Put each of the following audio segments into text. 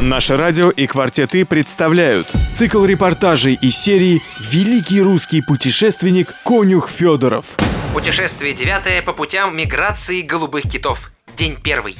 Наше радио и «Квартеты» представляют цикл репортажей из серии «Великий русский путешественник Конюх Федоров». Путешествие девятое по путям миграции голубых китов. День первый.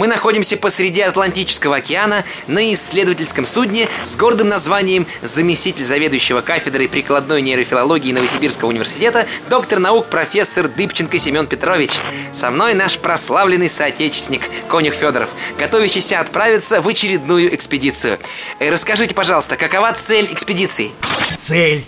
Мы находимся посреди Атлантического океана на исследовательском судне с гордым названием заместитель заведующего кафедрой прикладной нейрофилологии Новосибирского университета, доктор наук профессор Дыбченко Семен Петрович. Со мной наш прославленный соотечественник Конюх Федоров, готовящийся отправиться в очередную экспедицию. Э, Расскажите, пожалуйста, какова цель экспедиции? Цель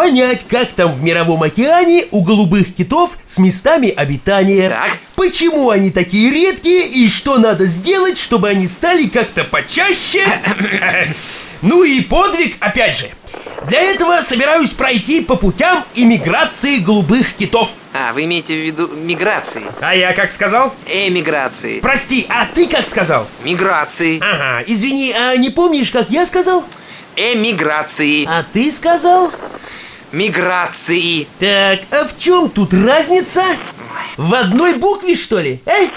понять, как там в мировом океане у голубых китов с местами обитания. Так. Почему они такие редкие и что надо сделать, чтобы они стали как-то почаще? Ну и подвиг, опять же. Для этого собираюсь пройти по путям иммиграции голубых китов. А, вы имеете в виду миграции? А я как сказал? Эмиграции. Прости, а ты как сказал? Миграции. Ага, извини, а не помнишь, как я сказал? Эмиграции. А ты сказал? Миграции. Так, а в чем тут разница? В одной букве, что ли? А?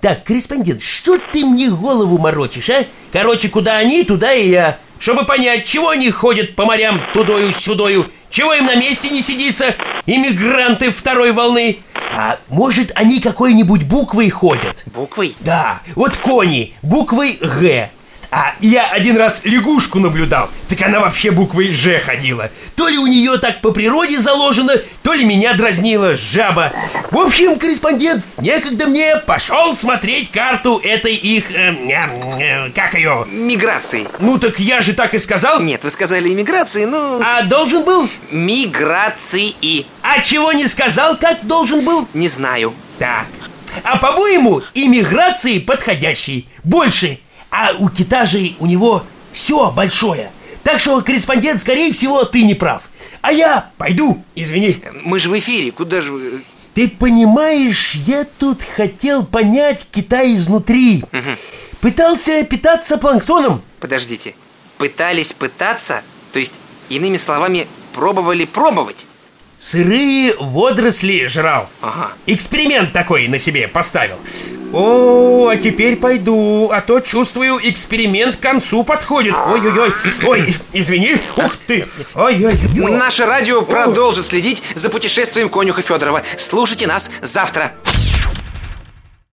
Так, корреспондент, что ты мне голову морочишь, а? Короче, куда они, туда и я. Чтобы понять, чего они ходят по морям тудою-сюдою, чего им на месте не сидится, иммигранты второй волны. А может, они какой-нибудь буквой ходят? Буквой? Да, вот кони, буквой Г. А я один раз лягушку наблюдал, так она вообще буквой Ж ходила. То ли у нее так по природе заложено, то ли меня дразнила жаба. В общем, корреспондент, некогда мне пошел смотреть карту этой их... э, э, как ее? Миграции. Ну так я же так и сказал. Нет, вы сказали иммиграции, ну... А должен был? Миграции. А чего не сказал, как должен был? Не знаю. Так. А по-моему, иммиграции подходящий. Больше. А у кита же у него все большое. Так что, корреспондент, скорее всего, ты не прав. А я пойду, извини. Мы же в эфире, куда же вы... Ты понимаешь, я тут хотел понять кита изнутри. Пытался питаться планктоном. Подождите. Пытались пытаться? То есть, иными словами, пробовали пробовать? Сырые водоросли жрал. Ага. Эксперимент такой на себе поставил. О, а теперь пойду, а то чувствую, эксперимент к концу подходит. Ой-ой-ой, ой, извини, ух ты, ой-ой-ой. Наше радио продолжит следить за путешествием конюха Федорова. Слушайте нас завтра.